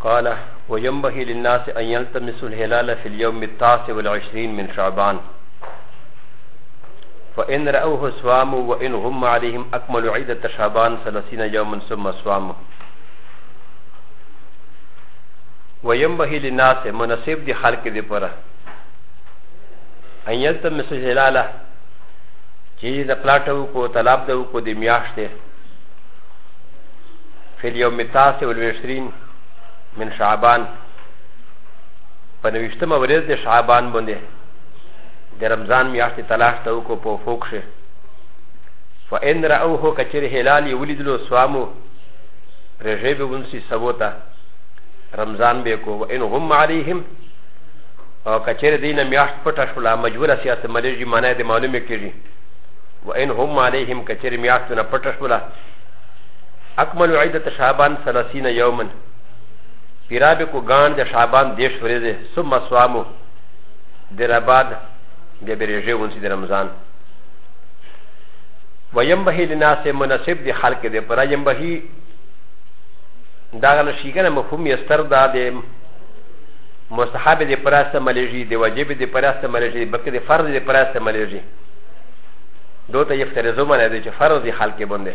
قال وينبغي للناس أن يلتمسوا الهلال في اليوم التاسع والعشرين من شعبان فإن رأوه سواموا وإن غم عليهم أكمل عيدة شعبان ثلاثين يوما ثم سواموا وينبغي للناس مناسب دي خلق دي پره ان يلتمسوا الهلال چې د پلاټو کو طلب دو کو د میاشتې في اليوم التاسع والعشرين من شعبان په نوشتمه ورځ د شعبان باندې د رمضان میاشتې تلاش ته وکړو په افق کښې فان راوه که چېرې هلال یې ولیدلو سوامو رژې به ونسي سبو ته رمضان به کو و ان غم علیهم او که چېرې دوی نه میاشت پټه شوله مجبوره سیاست ملېږي معنی د معلومې کېږي و ان هم علیهم که چېرې میاشتونه پټه شوله اکمل عیدت شعبان سلاسین یومن پیرابه کو گان د شعبان دیش فریزه ثم سوامو در آباد بیا بریجه ونسی د رمضان و ینبهی لناس مناسب دی خلق دی پرا ینبهی داغه نشی کنه مفهوم یستر دا د مستحب دی پرا استعمالیږي د واجب دی پرا استعمالیږي بلکې د فرض دی پرا استعمالیږي دوته یفترزو منه دی چې فرض دی خلق باندې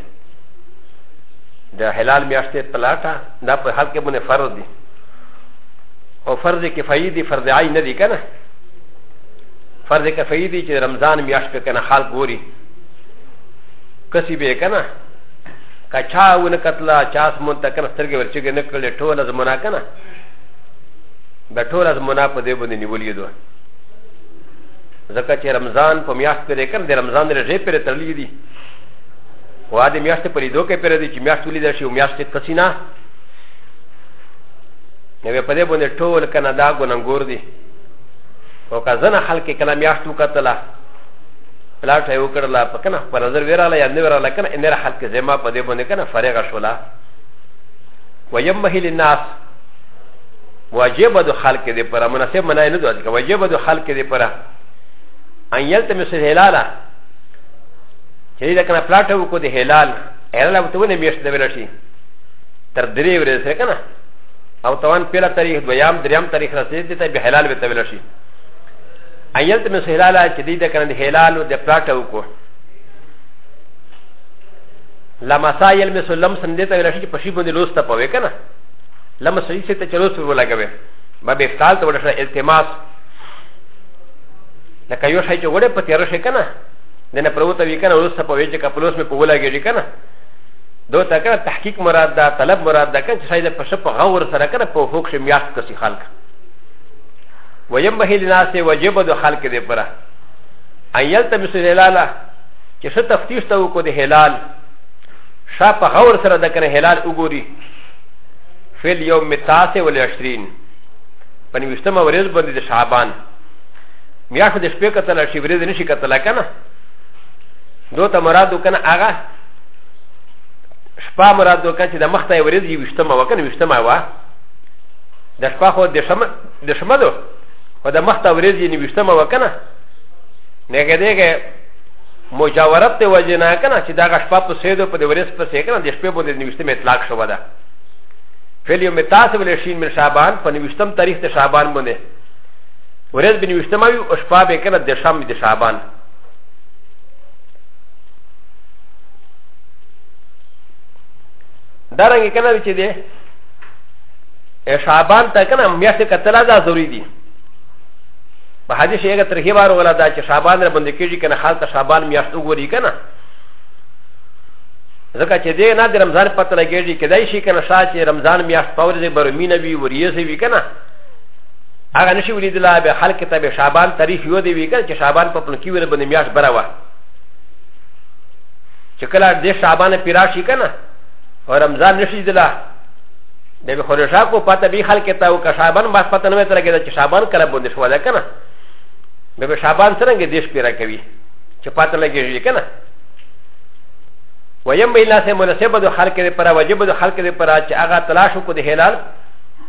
د حلال میاشتې پلاټه دا په حال کې باندې فرض دي او فرض کفایي دي فرض عین نه دي که نه فرض کفایي دي چې رمضان میاشت په کنه حال ګوري کسی به که نه که چا ونه کتله چا سمون ته کنه سترګې ورچګې نه کړلې ټوله زمونه که نه به ټوله زمونه په دې باندې نیولې دوه ځکه چې رمضان په میاشت کې دی کنه د رمضان رژې پرې تړلي دي و د میاشتې په لیدو کې پرې دی چې میاشت ولیدل شي او میاشت کې کسي نه نو بیا په دې باندې ټول که نه دا ګننګور دي او که ځنه خلک یې کله میاشت وکتله پلاټ یې وکړله په که نه په نظر ویراله یا نه ویراله که نه انره خلک زما په دې باندې که نه فارغه شوله ویمهل الناس واجب د خلق دې پر مناسب منای نه دوه واجب د خلق دې پر ان یلتمس الهلاله چې دا کنه پلاټ وکړو د هلال هلال او ته ونه میشت د ویل شي تر درې ورځې سره کنه او توان پیلا تاریخ دویام دریام تاریخ رسید ته به هلال وته ویل شي ایل ته مس هلال چې دې دا کنه د هلال او د پلاټ وکړو لما سایل مس لم سندې ته ویل شي چې پښې باندې لوسته پوي کنه لما سړي څه ته چلو سر ولګوي ما به افتال ته ولشه التماس لکه یو شای چې وړه په تیار شي کنه د نه پروته وی کنه وروسته په ویجه کپلوس مې په ولګېږي کنه دو ته کنه تحقیق مراد ده طلب مراد ده کنه چې شاید په شپ غور سره کنه په فوق شم یاست کسي خلک ویم به لناس وجب د خلک دې پره ان یلتمس هلاله چې څه تفتیش ته وکړو د هلال شا په غور سره د کنه هلال وګوري فل یوم التاسع والعشرین په نوشتمه ورځ باندې د شعبان میا خو د شپې کتل شي ورځ نشي کتل کنه دو ته مراد کنه هغه شپه مراد کنه چې د مخ ته ورځ یې وشتمه وکنه وشتمه وا د شپه خو د شمه د شمه دو خو د مخ ته ورځ یې وشتمه وکنه نه کېدګه مجاورت ته وجه نه کنه چې دا شپه په سیدو په د ورځ په سې کنه د شپې باندې نوشتمه اطلاق شو ده فعل یوم تاسو ولې شین من شعبان په نوشتم تاریخ ته شعبان باندې ورځ به نوشتمه وي او شپه به کنه د شام د شعبان دا رنګ کنه چې دی شعبان ته کنه میاشت کتلا دا ضروری دي په حدیث یې تر هی بار ولا دا چې شعبان را باندې کېږي کنه حال ته شعبان میاشت وګوري کنه ځکه چې دی نه د رمضان پته لګېږي کېدای شي کنه شا چې رمضان میاشت پورې به رومینه وي وریځې وي کنه هغه نشي ولیدلا به خلک ته به شعبان تاریخ یو دی وی کړ چې شعبان په پنکی ور باندې میاش برا وه چې کله د شعبان پیرا شي کنه او رمضان نشي دلا د به خورشا کو پته به خلک ته او شعبان بس پته نه تر کېده چې شعبان کله باندې شو ده کنه به شعبان څنګه دیش پیرا کوي چې پته لګیږي کنه ویم به الله سه مناسبه د خلک لپاره واجب د خلک لپاره چې هغه تلاش کو د هلال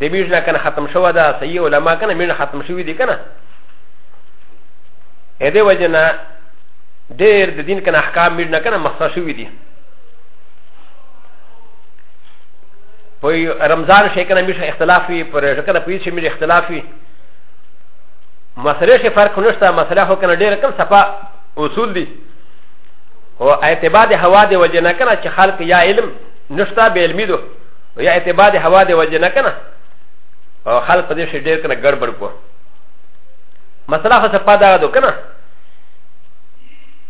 د میژ نه کنه ختم شوه دا صحیح علما کنه میژ ختم شوی دی کنه ا دې وجه نه ډېر د دین کنه احکام میژ نه کنه مخصوص شوی دی په رمضان شي کنه میژ اختلاف وي پر کنه په هیڅ میژ اختلاف وي مسله شي فرق نشته مسله هو کنه ډېر کم صفه اصول دي او اعتباد هوا دی وجه نه کنه چې خلق یا علم نشته به علمي دوه نو یا اتباع د هوا د وجه نه کنه او خلق په دې شي ډېر کنه ګړبړ کو مسله خو سپا دا دو کنه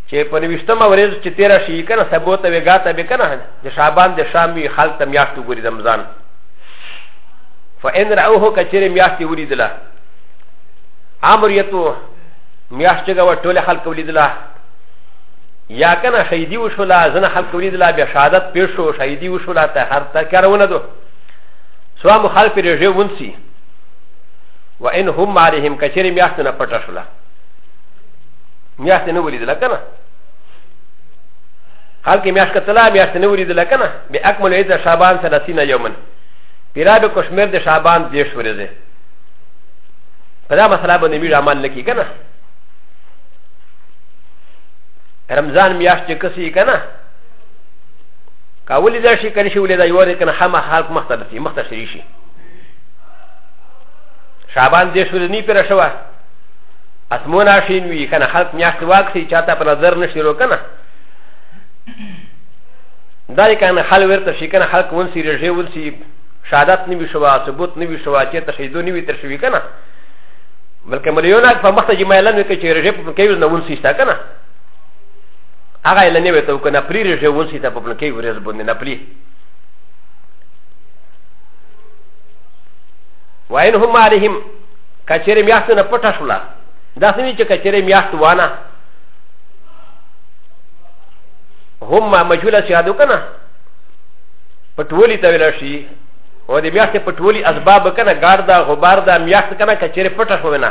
چې په نوښتمه ورځ چې تیرا شي کنه سبو ته وګاته به کنه د شعبان د شامي خلق ته میاشت وګوري رمضان فان راوه کچره میاشت ولیدله امر یتو میاشت هغه ټول خلق ولیدله یا کنه شهیدی وشولا زنه خلق ولید لا بیا شهادت پیش شو شهیدی وشولا ته هر ته کارونه دو سوا مخالف رژه ونسی و ان هم علیهم کچری میاشت نه پټه شولا میاشت نه ولید لا کنه خلق میاشت کتلا میاشت نه ولید لا کنه به اکمل ایت شعبان 30 یومن پیرا به کشمیر د شعبان دیش ورځه په دا مسله باندې ویډ عمل نکی کنه رمضان میاشت چې کسی که نه که ولې دا شي که نه شي ولې دا یوه دی که نه خامه خلک مخته رسي مخته شري شي شعبان دې شورې نه پیره شوه اسمون آشین وی کنه خلق میاشت واکسی چاته په نظر نشی رو کنه دای کنه خل ورته شي کنه خلق ونسی رژه ونسی شهادت نیوی شوا ثبوت نیوی شوا چې تشهیدو نیوی تر شوی کنه بلکې مليونه په مخته چې مېلن وي چې رژې په کې نه ونسي تا کنه هغه یې لنی وته کنه پری رژې ونسي تا په کې ورز باندې نه پلی وین هم عليهم کچېرې میاشت نه پټه شولا دا سمي چې کچېرې میاشت وانه هم مجهوله سیادو کنه په ټولي ته ویل شي او د میاشتې په ټولي اسباب که نه ګار ده غبار ده میاشت که نه که چېرې پټه شوې نه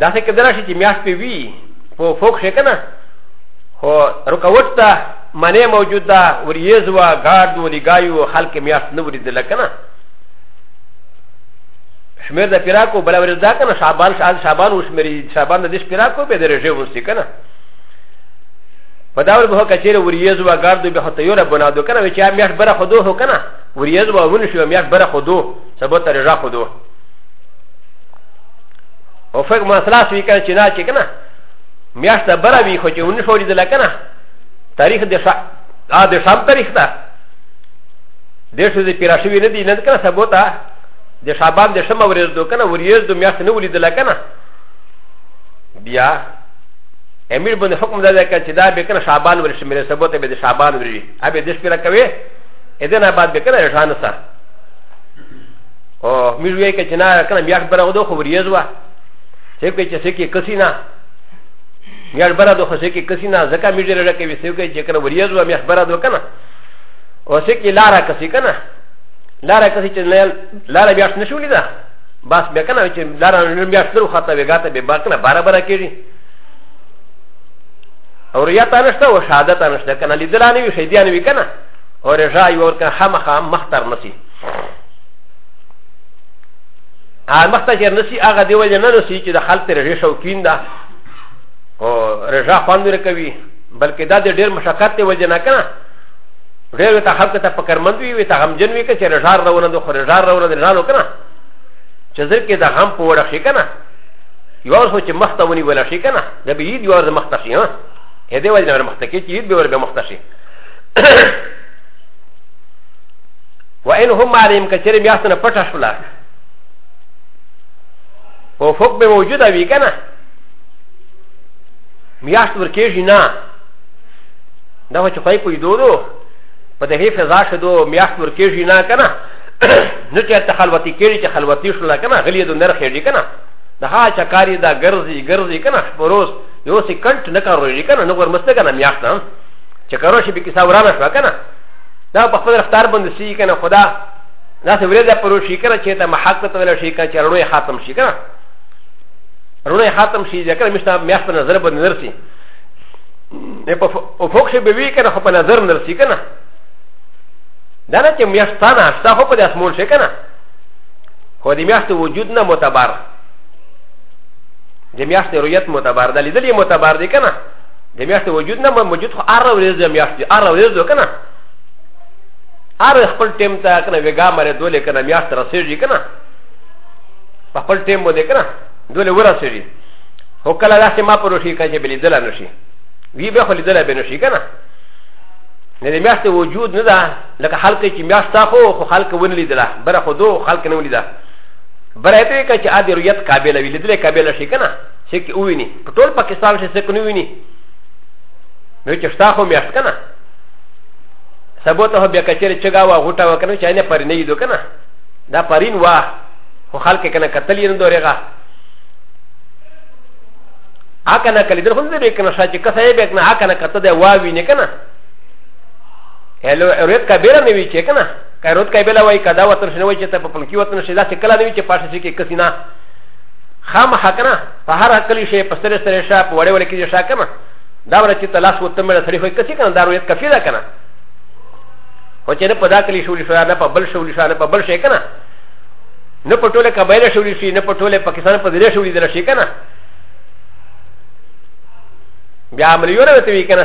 داسې کېدلی شي چې میاشت پې وي په فوق شي که نه خو رکوټ ته منې موجود ده وریځ وه ګارد و لګای و خلک میاشت نه ولیدله که نه شمېر د پیراکو بله ورځ ده که نه شعبان شعبان وشمېري شعبان د دې شپېراکو به د رژې وسي که نه په دا ور به کچېره وریځ و ګاردو به ته یوره بنا دو کنه چې میاش بره خودو هو کنه وریځ و ون شو میاش بره خودو سبا ته رجا خودو او فق مسله سوي کنه چې نه چې کنه میاش ته بره وی خو چې ون شو دې لکنه تاریخ د شا ا د شام تاریخ دا د شو د پیراشوی نه دی نه کنه سبا ته د شعبان د شمه وریځ دو کنه وریځ دو میاش نه ولید لکنه بیا امیر باندې حکم دا دی چې دا به کنه شعبان ورې شمیرې سبو ته به د شعبان ورې ابه د شپې را کوي اذن بعد به کنه رټان سره او میر وی چې نه کنه بیا خبره غوډو خو ورې زوا چې کې چې سکه کسي نه بیا خبره دوه سکه کسي نه ځکه میر دې را کوي سکه چې کنه ورې زوا مې خبره دوه کنه او سکه لارا کسي کنه لارا کسي چې نه لارا بیا نشولې ده بس بیا کنه چې لارا بیا سترو خاطه وګاته به باکنه بار بار کېږي او ریا ته نشته او شهادت ته نشته کنه لیدل نه وي شهیدیان وي کنه او رجا یو کنه خامخا مختر نسی ا مخته چې نسی هغه دی وجه نه نسی چې د خلک رجا شوکین ده او رجا خوند ورکوي بلکې دا د ډیر مشقت دی وجه نه کنه ډیر ته خلک ته فکرمند وي وي ته غمجن وي که چې رجا راونه د خو رجا راونه د رجا نو کنه چې ځکه د غم په وړه شي کنه یو ورځ خو چې مخته ونیول شي که نه د به عید یو ورځ مخته شي ها ه دې وجه نه مخته کې چې عید به ور به مخته شي و ان هم علیم که چېرې میاشت نه پټه شوله او فوق به موجوده وي که نه میاشت ورکېږي نه دا خو چې خوی په لیدو دو په دغې فضا شدو میاشت ورکېږي نه که نه نه چې هلته خلوتي کېږي چې خلوتي شوله که نه غلي د نرخېږي که نه د هغه چا کاري دا ګرځي ګرځي کنه پروس یو سکند نه کارو یې کنه نو ورمسته کنه میاشت نه چې کارو شي به کیسه ورانه شو کنه دا په خپل رفتار باندې سي کنه خدا دا څه ورې دا پروس شي کنه چې ته محق ته ولا شي کنه چې رڼوي خاتم شي کنه رڼوي خاتم شي ځکه مشته میاشت نظر باندې نرسي په فوق شي به وی کنه خو په نظر نرسي کنه دا نه چې میاشتانه شته خو په داسمول شي کنه هو د میاشتې وجود نه معتبر د میاشتې رویت معتبر ده لیدل یې معتبر دی که نه د میاشتې وجود نه موجود خو هره ورځ د میاشتې هره ورځ ده که نه هر خپل ټیم ته که نه ویګا مرې دولې که نه میاشت رسېږي که نه په خپل ټیم باندې که نه دولې ورسېږي هو کله داسې ما پر وشي که چې به لیدلی نه شي وی به خو لیدلی به نه شي که نه نه د میاشتې وجود نه ده لکه خلک چې میاشت تا خو خو خلک ونه لیدله بره خو دو خلک نه ولیده بره ته که چې ا دې رویت قابل وي لیدلې قابل شي که نه چې کې وویني په ټول پاکستان کې څوک نه ویني نو چې شتا خو میاشت که نه سبو ته بیا کچېرې چګا وه غوټه وه که نه چې نه پرې نه لیدو که نه دا پرین وه خو خلک که نه کتل یې نه دورېغه ا کنه کلی در خو دې به کنه شاته کسه یې به کنه ا کنه کته دې واوی نه کنه هلو رویت کبیره نه وی چې کنه که رویت کبیره وای کدا وطن شنه وای چې ته په پلکی وطن شې دا څه کله نه وی چې پاشه شي کې کسینا خام حکنه په هر کلی شي په سره سره شا په وړې وړې کې شا کنه دا ور چې تلاش وته مړ سړی خو کسي کنه دا رویت کفیره کنه خو چې نه په دا کلی شولې شو نه په بل شولې شو نه په بل شي کنه نه په ټوله قبایله شولې شي نه په ټوله پاکستان په دې شولې دل شي کنه بیا عملیونه وته وی کنه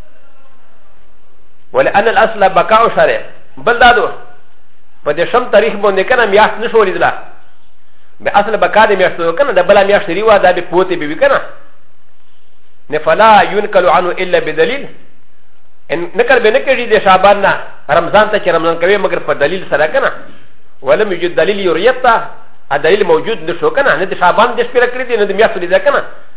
ولأن الأصل بقاء شرع بل دادو په دې شم تاریخ باندې کنه میاشت نشو لیدله به اصل بقاء دې میاشت کنه د بل میاشت ریوا دا به پوتې به کنه نه فلا ينقل عنه الا بدليل ان نقل به نکړي د شعبان نه رمضان ته چې رمضان کوي مګر په دلیل سره کنه ولم يجد دليل يريتا ا دليل موجود نشو کنه نه د شعبان د شپې کړی دی نه د میاشت لیدل کنه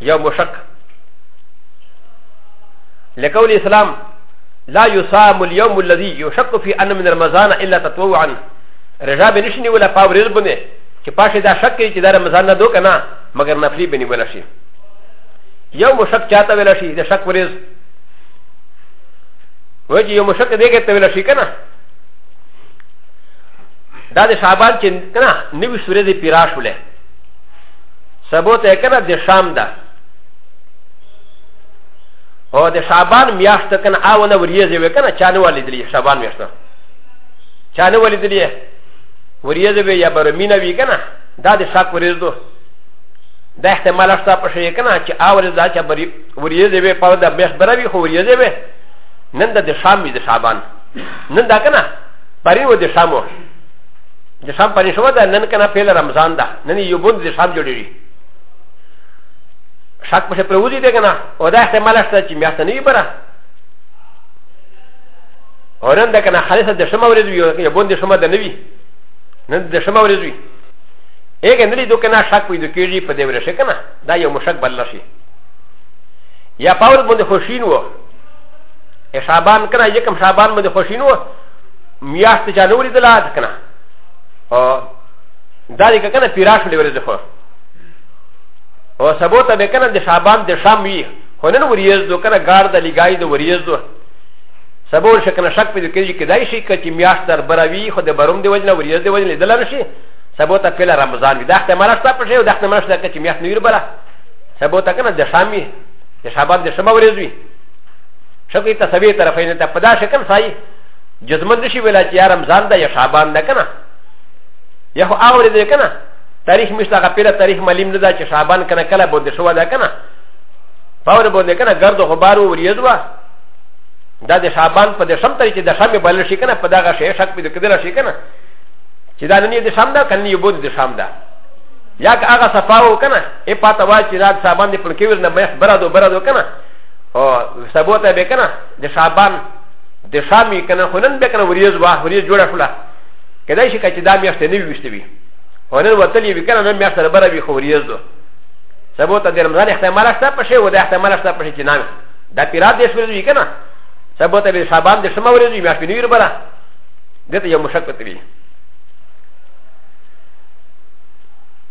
یو مشک لکول اسلام لا يصام اليوم الذي يشك في ان من رمضان الا تطوعا رجا بنشني ولا فاوريز بني چې پاشه دا شک کوي چې دا رمضان نه دو کنه مګر نفلی بني ولا شي یو مشک چاته ولا شي دا شک ورز وجه یو مشک دیګه ته ولا شي کنه دا د شعبان چې کنه نوې سورې دې پیرا شولې سبو ته کنه د شام ده او د شعبان میاشت کنه او نه وریځي وې کنه چانه ولې دلی شعبان میاشت چانه ولې دلی وریځي وې یا برمینه وی کنه دا د شاک وریځ دو دا احتمال شته په شي کنه چې اول دا چې وریځي وې په دا میاشت بروي خو وریځي وې نن د شام می د شعبان نن دا کنه پرې و د شامو د شام پنې شوه ده نن کنه پیل رمضان ده نن یو بند د شام جوړېږي شک پسې پروزي دی کنه او دا احتمال شته چې میاشت نه وي بره او نن ده کنه خالصه د شمه ورځ وي یو بند د شمه ده نه وي نن د شمه ورځ وي هغه نه لیدو کنه شک پیدا کېږي په دې ورشه کنه دا یو مشک بل شي یا پاور باندې خوشین وو شعبان کنه یکم شعبان باندې خوشین وو میاشت جانو ولیدله ده که نه دا دی که که نه پیرا شولې ورځې خو او سبو ته به که نه د شعبان د شام وي خو نن وریځ دو که نه ګار د لګای د وریځ دو سبو شک نه شک پیدا کېږي کېدای شي که چې میاشت در بره وي خو د بروم د وجې نه وریځ د وجې لیدلی نه شي سبو ته پهله رمضان وي دا احتماله شته په شی او دا احتماله شته که چې میاشت نه وي بره سبو ته که نه د شام وي د شعبان د شمه ورځ وي شکوي ته سبې طرفین ته په دا شکل سایي جزمن نشي ویلا چې یا رمضان ده یا شعبان ده کنه یا خو هغه ورځ ده کنه تاریخ مشته هغه پیره تاریخ معلوم نه ده چې شعبان کنه کله باندې شو ده کنه فور باندې کنه ګرد غبار وریځ وا دا د شعبان په د شم تاریخ د شمه بل شي کنه په دغه شی شک پیدا کېدل شي کنه چې دا نه د شام ده کنه یو بود د شام ده یا که هغه صفاو کنه ای پاته وا چې دا شعبان دې پر کې ورنه مخ برادو برادو کنه او سبوته به کنه د شعبان د شامي کنه خنن به کنه وریز واه وریز جوړه شوله کله شي کچ دا میاشت نه ویشته وي ونن وتلی وی کنه نه میاشت سره بره وی خو وریز دو سبو ته د رمضان احتمال شته پښه و د احتمال شته پښه چې نه دا پیرا دې شوی وی کنه سبو ته د شعبان د شمه وریز وی میاشت نه وی بره دته یو مشکل وی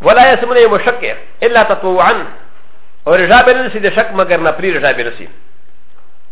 ولا يسمون يوم الشك الا تطوعا ورجابر نسي د شك مگر نفري رجابر نسي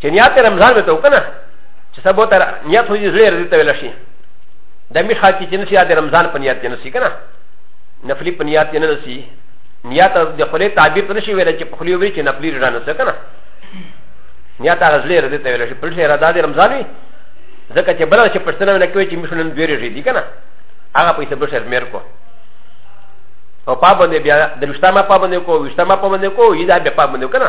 چې نیات رمضان به ته وکنه چې سبو تر نیت خو دې زړه رضی ته ویل شي د می خاطی چې نسی د رمضان په نیت نه سی کنه نفلی په نیت نه سی نیت د خلی تعبیر پر شي ویل چې په خلی وی چې نفلی رضا نه کنه نیت هغه زړه رضی ته ویل شي پر شي رضا د رمضان وی ځکه چې بل چې پښتنه نه کوي چې مشنن دوی رضی دي کنه هغه پیسې به شر مېر کو او پابندې بیا د وشتما پابندې کو وشتما پابندې کو یدا به پابندې کنه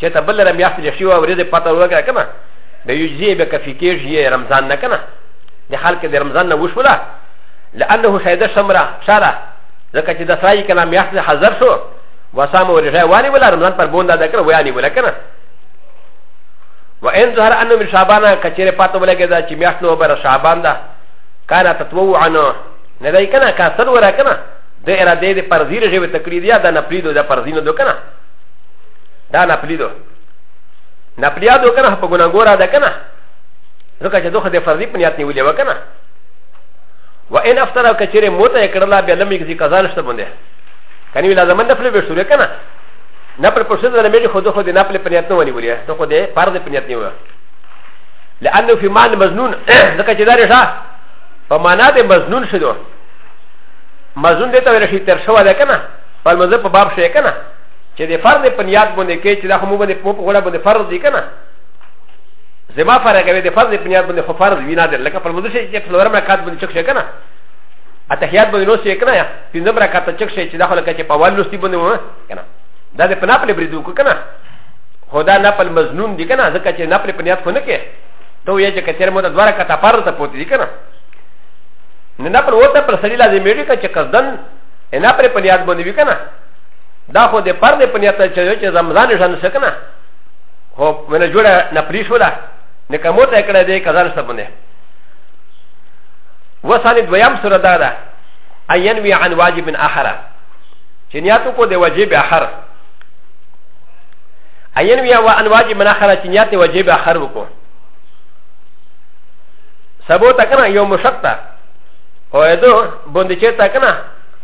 چې ته بل رم یاست لشي او ورځې پته وګره کنه به یجزیه به کفی کېږي رمضان نه کنه د خلک د رمضان نه وشوله لانه شهیده شمره شاره ځکه چې د سرای کنه میاست حاضر شو وسام ورجای وانی ولا رمضان پر بوندا د کړه ویانی ولا کنه و ان ظهر انه من شعبان کچره پته ولګی دا چې میاست نو بر شعبان دا کانا تتوعا نه دای کنه کا سر ورا کنه د اراده د پرزیر ژوي تقلید یا د نپریدو د پرزینو دو کنه دا نپلی دو نپلیا دو کنه په ګناګورا ده کنه ځکه چې دوخه د فرضي په نیت نیولې و کنه و ان افترا کچره موته کړلا به لمې کسی قضا نشته باندې کني ویلا زمنه په به شروع کنه نه پر پرسد نه مې خود خود نه په پنیت نه ونی ولیا ته خو دې فرض پنیت نه و لانه فی مال مزنون ځکه چې دا رشا په معنا د مزنون شدو مزنون دې ته ورشي تر شو ده کنه په مزه په باب شي کنه چې د فرض په نیت باندې کې چې دا خو مو باندې په غوړه باندې فرض دی کنه زما فرق کوي د فرض په نیت باندې خو فرض وینا ده لکه پر مده شي چې فلور ما کات باندې چک شي کنه اتحیات باندې نو شي کنه پنځم رکعت چک شي چې دا خو لکه چې په اول لوستي باندې و کنه دا د پناپل بریدو کو کنه خدا نپل مزنون دی کنه ځکه چې نپل په نیت خو نه کې ته یې چې کچیر مو د دوه رکعت فرض ته پوتې کنه نه نپل وته پر سړي لازم دی چې قصدن نه پر په نیت باندې وکنه دا خو د پر دې په نیت چې یو چې زمزان شان څه کنه خو منه جوړه نه پری شو ده نه کومه ته کړه دې کزان څه باندې وسانه دویم سره دا ده اين وی عن واجب اخره چې نیت کو د واجب اخر اين وی عن واجب اخره چې نیت واجب اخر وکړو سبو تکنه یو مشقه او اې دو بوندې چې تکنه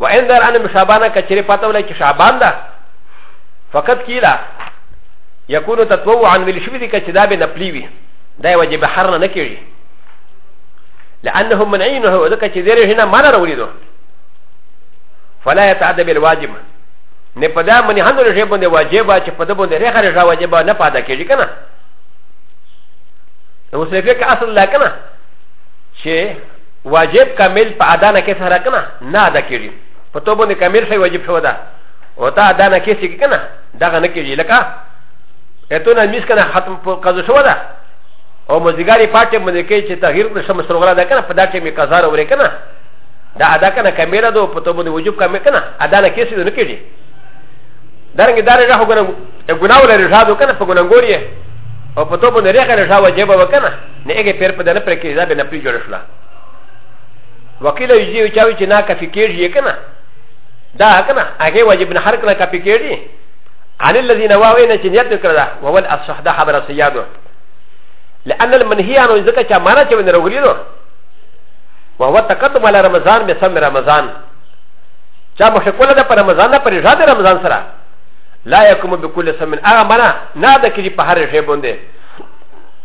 و ان در ان مشابانه کچری پته ولای چې شعبان ده فقط کیلا یکون تطوعا ویل شوی دی کچې دا به نپلی وي دا یې وجه بحر نه نه کېږي لأنهم منعينه ځکه چې زیرې هنا مانا راولي دو فلا يتعدى بالواجب نه په دا منې هم رژې باندې واجبه چې په ده باندې رېخه رژه واجبه نه پاده کېږي که نه اوس یې فکر اصل لا که نه چې واجب کامل په ادا نه کې سره کنه نه ادا کیږي په تو باندې کامل شي واجب شو ده او تا ادا نه کې شي کنه دا نه کیږي لکه اته نه میس کنه ختم په قضا شو ده او مزګاری پاتې باندې کې چې تغییر د شمس رغلا ده کنه په دا کې می قضا ورې کنه دا ادا کنه کامل ده په تو باندې واجب کامل کنه ادا نه کې شي نه کیږي درنګ دار راه غنه ګناو لري شادو کنه په ګنګوري او په تو باندې رخه راه واجب وکنه نه هغه پیر په دنه پر کې دا به نه پری جوړ شولا وکیل یې چاوي چې نه کافي کېږي کنه دا کنه هغه واجب نه هر کنه کافي کېږي عن الذين واوين چې نیت کړل وول اصح ده خبره سیادو لأن المنهي عنه ذكر كما مانا كما نرغلينو وهو تقدم على رمضان بسم رمضان كما مشكولة ده رمضان ده رجاد رمضان سرا لا يكون بكل سمن آغا مانا نادا كجي بحر شيبون ده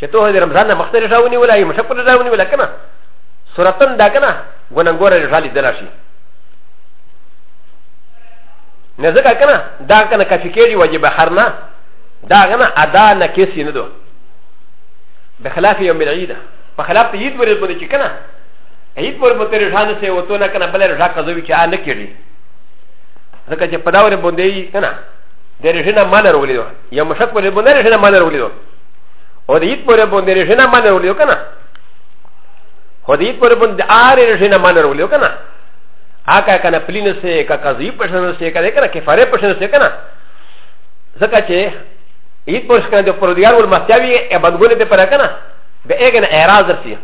چې ته د رمضان نه مخته رژه ونیوله یې مشکل رژه ونیوله که نه صورتن دا که نه ګننګوره رژه لیدل شي نه ځکه که نه دا که نه کافي کېږي واجب هر نه دا که نه ادا نه کیس یې نه دو بخلاف یوم العید په خلاف ته عید ورځ باندې چې که نه عید پر باندې رژه نه سې وتو نه که نه بله رژه قضوي چې آ نه کېږي ځکه چې په دا ورځ باندې یې که نه د رژه نه مال راولي یو مشکل رژه نه مال راولي او د ایت پورې باندې رژنه باندې ولیو کنه خو د ایت پورې باندې آر رژنه باندې ولیو کنه هغه کنه پلین سه کا قضیه پښنه سه کنه کنه کفاره پښنه سه کنه ځکه چې ایت پورې کنه د پرودګار ول مستیاوی ابدګونه ته پر کنه به اګن اعتراض درسي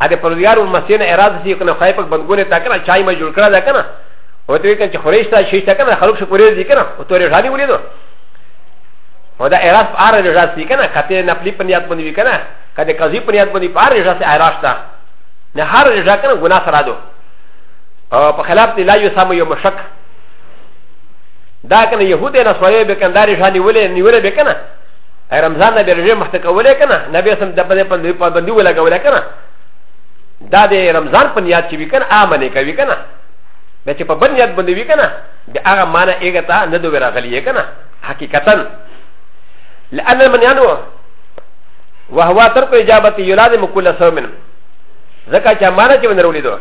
ا د پرودګار ول مستین اعتراض سي کنه خای پک بندګونه تا کنه چای ما جوړ کړه دا کنه و ت و ي ك ن ش خ ر ي ش ت ا شيشتا كان خلوك شكوري زي كان و ت و ر ي ج ا ن ي وليدو و دا اراس په اره رجاس وی کنه کته نه پلی پنیات باندې وی کنه کته قضی پنیات باندې په اره رجاس اراس تا نه هر رجا کنه ګنا سره دو او په خلاف دی لا یو سم یو مشک دا کنه يهود نه سوي به کنه داري شاني ولې نیولې به کنه رمضان نه به رجه مخته کولې کنه نبی سم د په په په باندې ولا کولې کنه دا د رمضان په نیات چې وکنه امنه کوي کنه به چې په بنیاد باندې وکنه د هغه معنی ایګه تا نه دوی راغلی کنه حقيقتا لأن من ينوى وهو ترك إجابة يلازم كل صوم ځکه چې امانه چې ونرولې دو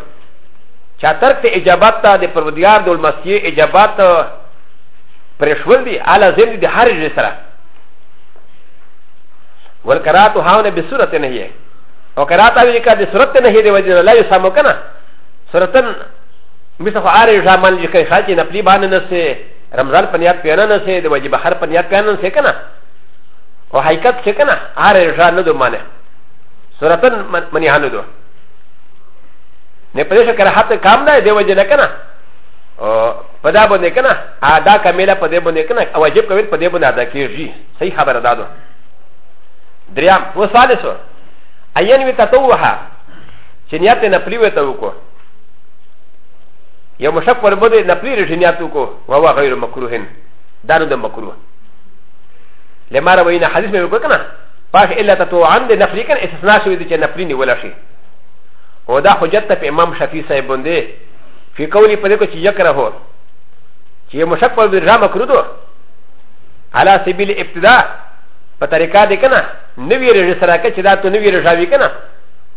چې ترک ته اجابات ته د پرودګار د المسیح اجابات پرېښول دي اعلی زم دي د هر ژې سره والقرات هاونه به صورت نه یې او قرات اوی کا د صورت نه یې د وجه لا یو سمو کنه صورتن مثل خو اره ځامن چې خاصه نه پلی باندې نه رمضان په نیت پیانه نه سي د وجه بهر په نیت پیانه نه سي کنه او حقیقت سي کنه هر رجا نه دو معنی سورتن منی هانو دو نه پدې شکر حتی کام نه دی وجه نه کنه او پدا باندې کنه ادا کامله پدې باندې کنه او واجب کوي پدې باندې ادا کیږي صحیح خبره ده دو دریم و ثالثو اين وی تطوعها چې نیت نه پلیوته وکړو یو مشک پر بده نپلی رجنیاتو کو وهو غیر مکروهن دانو د مکروه لما روینا حدیث مې وکړ کنه پاش الا تتوعن د نفلی کن استثناء شوی دی چې نفلی نیول شي او دا حجت ته امام شفیع صاحب باندې فی قولی په دې کو چې یکره هو چې مشک پر بده مکروه دو على سبيل ابتداء په طریقه دې کنه نوی رجسره کې چې دا ته نوی رجاوی کنه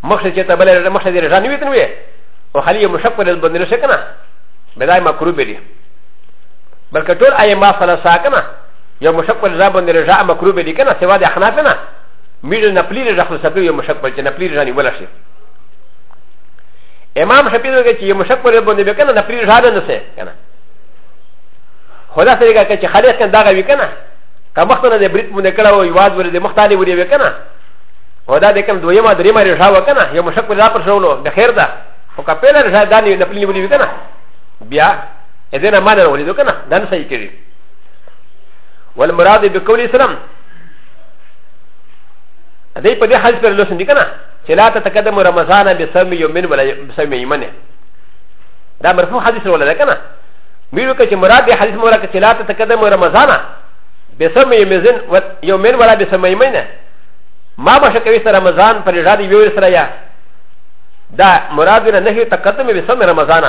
مخشه چې ته بل مخشه دې رجا نوی تنوي او خلی یو مشک پر باندې نشه کنه بدای مکروه بلی بلکې ټول ائمه ثلاثه کنه یو مشک پر ځای باندې رجاء مکروه بلی کنه سوا د احناف نه میډل نپلی رجاء خو سبب یو مشک پر چې نپلی رجاء نیول شي امام شفیع وګه چې یو مشک پر باندې وکنه نپلی رجاء نه سه کنه خدا سره کې چې خالص کنه دا غوي کنه که مخته نه د بریټ مونږ کړه او یواد ورې د مختالي ورې وکنه و دا د کوم دویمه دریمه رشا و کنه یو مشک دا پر شولو د خیر ده خو که پیله رشا دا نه نپلی نیولې وي کنه بیا اذن ما نه ولیدو کنه دا نه صحیح کړي والمراد بقول اسلام دې په دې حال پر لوسن دي کنه چې لا تتقدم رمضان بسم يومين ولا بسم يمن دا مرفوع حدیث ولا ده کنه ميرو کې چې مراد دې حدیث مراد کې چې لا تتقدم رمضان بسم يومين ولا بسم يمن ما به شکوي سره رمضان پر رضا دی ویور سره یا دا مراد نه نه تقدم به سم رمضان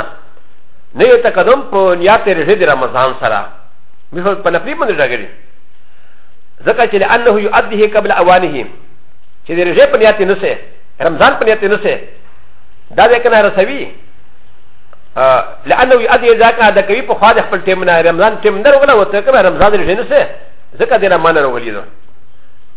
نه تقدم په نیات رضا دی رمضان سره مثل په نفلی باندې راګری ځکه چې لانه یؤدیه قبل اوانه چې د رضا په نیات نه سه رمضان په نیات نه سه دا به کنه رسوي لانه يؤدي ذاك هذا كوي په خاله خپل ټیم نه رمضان ټیم نه ولا وته کنه رمضان رجنسه ځکه دې نه مان ورولیدو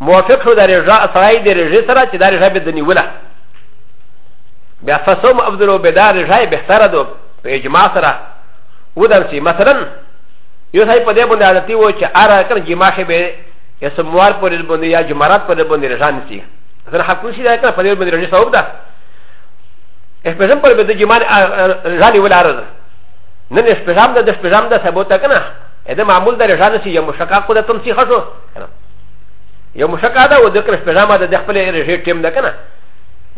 موافق شو د رژا سړی د رژې سره چې دا رژا به د نیوله بیا فصوم افضلو به دا رژا بهتره ده په اجماع سره ودل چې مثلا یو ځای په دې باندې عادتي و چې اره کړ جما شي به یا سموار پورې باندې یا جمرات پورې باندې رژا نیسي زه حقوق شي دا کړ په دې باندې رژا ثواب ده اسپیژم پر به د جما رژا نیول عرض نن اسپیژم ده د اسپیژم ده ثبوت کنه اذا معمول ده رژا نیسي یا مشقاق ده تم سي خشو یو مشکا ده و ذکر شپږمه ده د خپل رژې ټیم ده کنه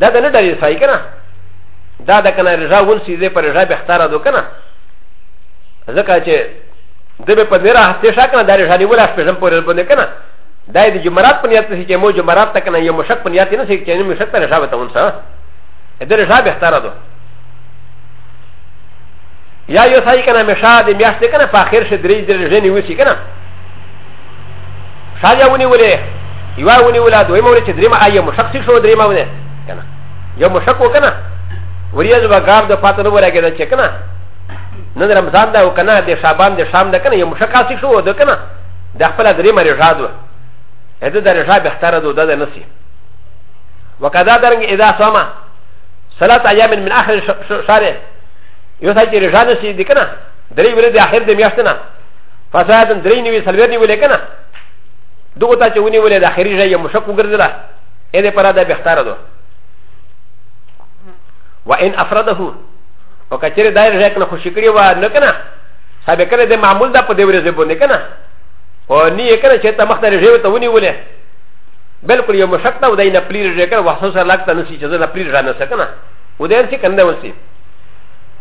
دا د نه ډاري سای کنه دا د کنه رژا ول سیزه پر رژا به اختیار دو کنه ځکه چې د به په ډیره هسته شا کنه دا رژا نیول شپږم پر باندې کنه دا د جمرات په نیت چې مو جمرات تک نه یو مشک په نیت نه سي چې نه مشک پر رژا وته ونسه د رژا به اختیار دو یا یو سای کنه مشا د میاشت کنه په اخر شه درې درې رژې نیول شي کنه شاجا ونی ولې یو ونی ولا دوی مور چې دریم آیا مشخص شو دریم ونه کنه یو مشخص وکنه وریاز وګار د پاتې نو ورګه ده چې کنه نن رمضان ده او کنه د شعبان د شام ده کنه یو مشخص شو ده کنه د خپل دریم رجا ده هدا د رجا به اختیار ده ده نسی وکذا درنګ اذا سما صلات ایام من اخر شهر یو ځای چې رجا نسی دي کنه درې ورځې د اخر د میاشتې نه فساد درې نیوي سلویر نیولې که نه دغه ته چې ونیولې د اخري ژای یې مشک وګرځېده ا دې پره دا بهتره ده و ان افرده او کچره دا رجه کنه خوشی کړی و نه کنه صاحب کړه د معمول دا په دې ورځ باندې کنه او نه کنه چې ته مخ ته رجه ته ونی ولې بالکل یو مشک ته ودای نه پلی رجه کنه وحسو سره لاګ ته نسی چې زه نه پلی رانه سکنه ودای چې کنده وسی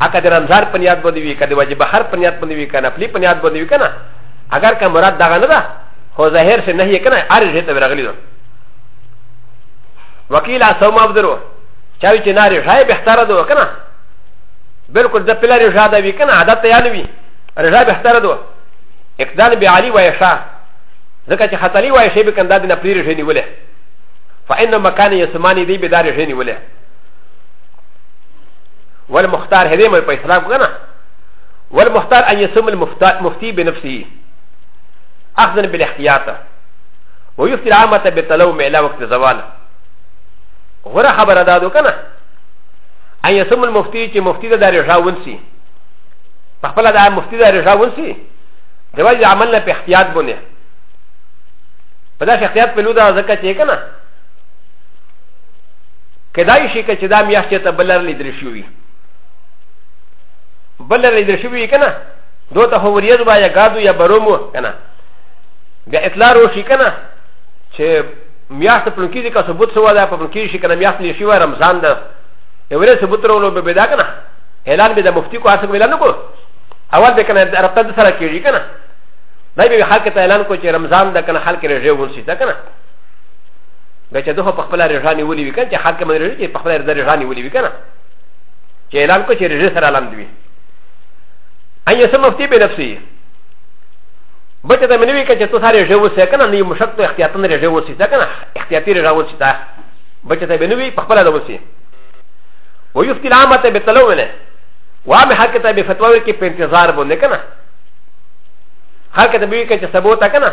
اکا د رمضان په نیاد باندې وی کنه واجب بحر په نیاد باندې وی کنه پلی په نیاد باندې وی کنه اگر که مراد دغه نه ده خو ظاهر سے نهی کنه هر شی ته راغلی ده وکیل اسوم افذرو چاوی چې ناری شای به اختار ده کنه بالکل د پلار رضا ده وی کنه عادت ته یاد وی رضا به اختار ده اقدال به علی و عائشہ ځکه چې خطلی و عائشہ به کنده د نپلی رضا نیولې فإن مكان يسماني دي بدار رضا نیولې ول مختار هدي مې په اسلام کنه ول مختار ان يسم المفتي بنفسه اخذا بالاحتياط ويفتي العامه بتلوم الى وقت زوال غره خبره دادو کنه ان يسم المفتي چې مفتي د داري ژاونسي په خپل د مفتي د داري ژاونسي د وجه عمل نه په احتياط بونه په داسې احتياط په لوده ځکه چې کنه کدای شي که چې دا میاشت چېرته بلر لیدل شوي وي بلر لیدل شوي وي که نه دو ته خو وریځ به یا ګادو یا برومو که نه بیا اطلاع روشي که نه چې میاشت پلونکي دي که ثبوت سوه ده په پلونکي شي که نه میاشت لیشي وه رمضان ده یو ورځ ثبوت رولو به بدا که نه اعلان به د مفتي کو هڅه ویلا نه کو اول به که نه رابطه د سره کېږي که نه دا به خلک ته اعلان کو چې رمضان ده که نه خلک رژې ونسي ده که نه دا چې دوه په خپل رضا نیولې وي کنه چې حاکم رضا چې په خپل رضا نیولې وي کنه چې اعلان کو چې رضا سره اعلان دی ان یې سم مفتی به نفسي بچه ته منوي که چې تو ساري رضا وسه کنه نه مشکل ته احتیاطاً رضا وسه تا کنه احتیاطي رضا وسه تا بچه ته منوي په خپل رضا وسه ويفتي العامه بتلونه وعم حق ته به فتوا کې په انتظار باندې کنه حق ته به کې چې سبوت کنه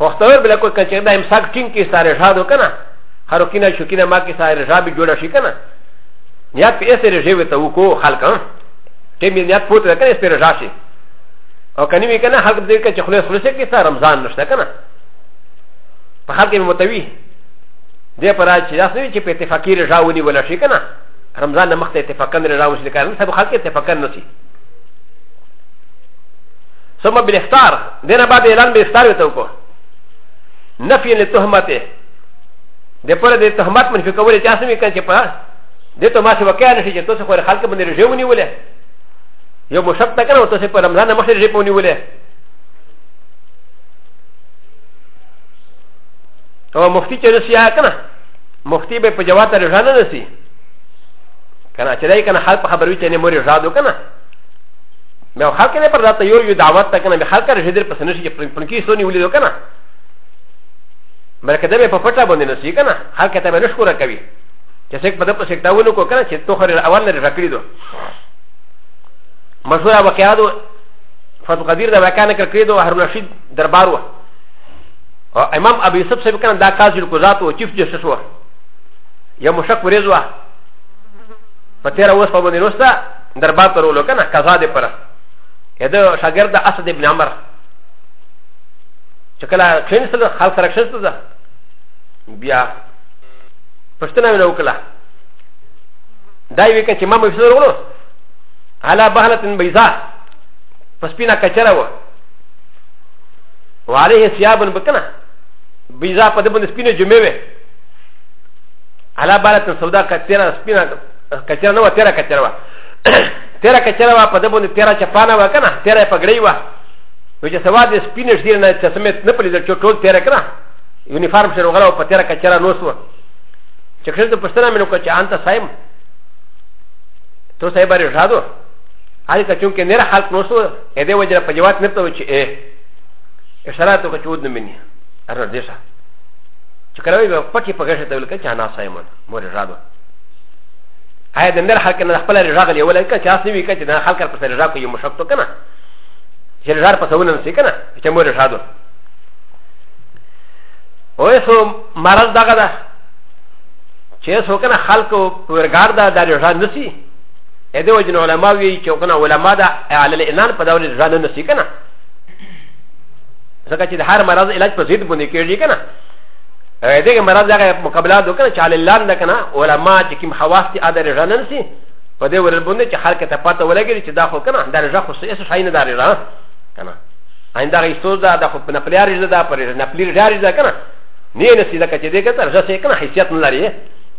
وختور بلا کو کچ دا امساک ټینګ کی ساره شاد وکنه هر کینه شکینه ما کی ساره شاد به جوړ شي کنه نیات په اسره ژو ته وکو خلک ټیم نیات پوت کنه اسره راشي او کني وی کنه حق دې کچ خلاص خلاص کی ساره رمضان نشته کنه په حق می متوی دې پر چې داس نه چې په اتفاقی رجاونی ولا شي کنه رمضان نه مخته اتفاقا رجاونی شي کنه سب خلک اتفاقا نسی ثم بالاختار دينا بعد اعلان باختار وتوكو نفي لتهمته د پر د تهمت من فکر ولې چا سمې کړ چې په دې ته ما څه وکړ نه شي چې تاسو خو خلک باندې رژې ونیولې یو مشرف ته کنه تاسو په رمضان مخې رژې ونیولې او مفتی چې رسیا کنه مفتی به په جواب ته رژا نه نسی کنه چې دای کنه حال په خبروي چې نه موري رژا دو کنه م ا خلق نه پر ذات یو یو دعوت تک نه خلق نه شدر پس نه شي پر کی سونی ولې دو کنه مرکه دې په پټه باندې نه شي کنه خلق ته به نشکر کوي چې څوک په دې په سکتا ونه کو کنه چې تو خر اول نه رکړی دو مشوره وکیا دو فتو قدیر دا وکانه کړی دو هر رشید دربار و او امام ابي يوسف صاحب کنه دا قاضي القضات او چیف جسټس و یا مشک ورزوا په تیر اوس په باندې نوستا در باب ته رولو کنه قضا دې پر یده شاګرد اسد ابن عمر چې کله کښین سره خال سره کښین سره بیا پښتنه ویل وکړه دا یو کې چې ما مې سره ورو علا بهلتن بیضا پس پینا کچره و وعليه ثياب بکنه بیضا په دې باندې سپینه جمعه وي علا بهلتن سودا کچره سپینه کچره نو تیرا کچره وا تیرا کچره وا په دې باندې تیرا چپانا وا کنه تیرا پګړی وا نو چې سوا د سپینش دیر نه چې سمت نه پلیدل چې ټول تیرا کنه یونیفارم سره وغلا او په تیرا کچره نو سو چې خیر ته پښتنه مې نو کچ انت صاحب تو صاحب لري شادو هغه کچون کې نه خلق نو سو اې دې وجره په جواب نه ته چې اے اشاره ته کچود نه مني ارزه چې کله وي پټي پګشه ته ولکه چې انا صاحب مور شادو ا د نر حق نه خپل رجاء غلی ولا که چا سوي که نه خلک پر رجاء کوي مشک تو کنه چې رجاء په سونه نسی کنه چې مو رجاء دو او سو مرض دغه ده چې سو کنه خلک ورګار ده د رجاء نسی ا دې وجه علماء وی چې کنه علماء ده علی الانان په دور رجاء نسی کنه ځکه چې د هر مرض علاج په ضد باندې کېږي کنه ا دې مراد دا مقابله د کنه چاله لان د کنه علما چې کوم خواص دي ادر رنن سي په دې ورل باندې چې خلک ته پته ولګي چې دا خو کنه دا رجا خو څه شي نه داري را کنه ان دا ایستو دا د خو په نپلیار رجا دا پر نه پلیر جاري دا کنه نه نه سي دا چې دې کتر رجا سي کنه حیثیت نه لري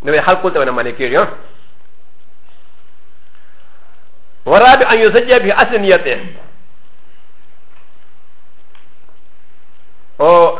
نو خلکو ته نه ملي کېږي ورابع ان يسجى به اصل نيته او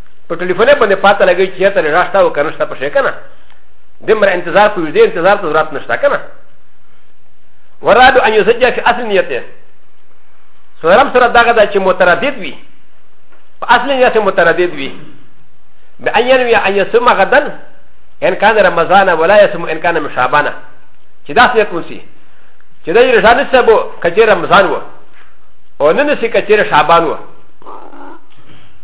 په ټلیفون باندې پاته لګی چې ته راشته او کنه شته پښې کنه د مر انتظار کو دې انتظار ته ضرورت نشته کنه ورادو ان یسجا فی اصل نیته سورم سره دغه د چې متردد وي په اصل نیته متردد وي ب ان ينوي ان يسم غدا ان كان رمضان ولا يسم ان كان مشابانا چې داس نیت ونسی چې د رمضان سره بو کچې رمضان و او نن سې کچې شعبان و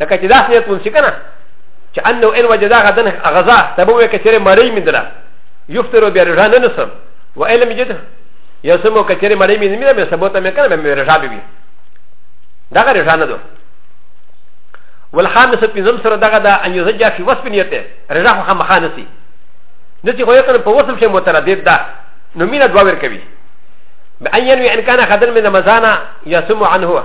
لکه چې داسې نیت ونسي که نه چې انه ان وجدا غدن غذا ته به وایي که چېرې مړۍ مې دله یفترو بیا رژا نه نسم و علم جد یو سمو که چېرې مړۍ مې نه مې بیا سبو ته مې که نه مې رژا به وي دغه رژا نه ده والخامس پنځم سره دغه ده ان یزجا فی وصف نیته رژا خو خامخا نسي نه چې خو یې کنه په وصف شي متردد ده نو مینه دوه ور کوي بأن ينوي أن كان خدل من مزانا يسمو عنه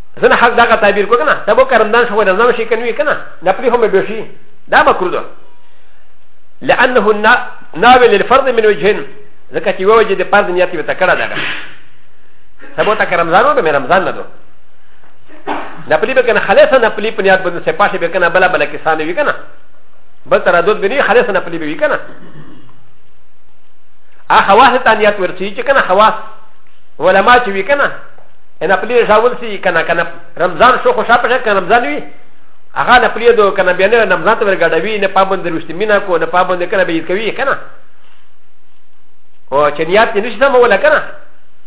زه نه حق دغه تعبیر کو کنه دا به کرمدان شو نه نو شي کنوي کنه نه پلی هم به شي دا مکرو ده لانه ناوي للفرض من وجهين ځکه چې وجه د فرض نیت به تکړه ده سبو ته کرمدان و به رمضان نه ده نه پلی به کنه خلاص نه پلی په نیت باندې سپاشه به کنه بلا بلا کسان وی کنه بل تردد به نه خلاص نه پلی به وی کنه ا خواص ته نیت ورچی چې کنه خواص ولا ما چې وی کنه ان خپل ژاول سي کنه کنه رمضان شو خو شاپه کنه رمضان وي هغه نه خپل دو کنه بیا نه رمضان ته ورګډوي نه پابند رښتې مینا کو نه پابند کنه به یې کوي کنه او چې نیات نه شته مولا کنه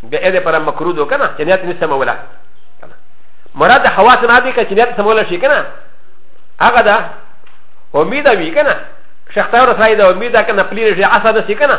بیا دې پر مکرو دو کنه چې نیات نه شته مولا کنه مراد حواس نه دي چې نیات سمول شي کنه هغه دا امید وی کنه شخص اور سره دا امید کنه خپل ژاول سي کنه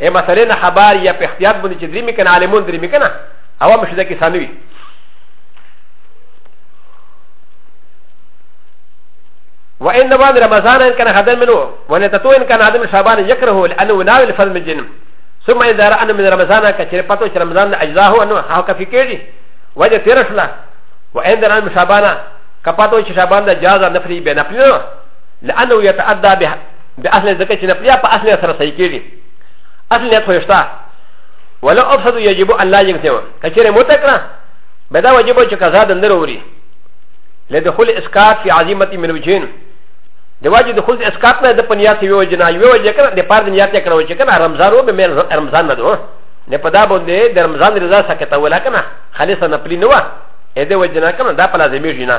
ا مسئله نه خبر یا په اختیار باندې چې درې مې کنه عالمون درې مې کنه هوا مشه ده کې سانوي وان بعد رمضان ان كان هذا منه وان تتو ان كان هذا من شعبان يكره لانه ناول فرد من جنم ثم اذا راى من رمضان كثير فتو رمضان اجزاه انه هاو كفي كيدي وجه تيرشلا وان راى من شعبان كفتو شعبان جاز نفري بين ابنه لانه يتعدى بها د اصل ځکه چې نفلیا په اصل سره صحیح کېږي اصل نیت خو شته ولو افسد یجب ان لا یجتمع کچره موته کړه به دا واجب چې قضا د اندر وری لدخول اسکات فی عظیمت من وجین د واجب دخول اسکات نه د پنیات یو جنا یو وجه کړه د پاره د نیات کړه چې کنه رمضان و به رمضان نه دوه نه پدا باندې د رمضان رضا سکته ولا کنه خالص نه پلی نه و اې د وجه نه کنه دا په لازمي جنا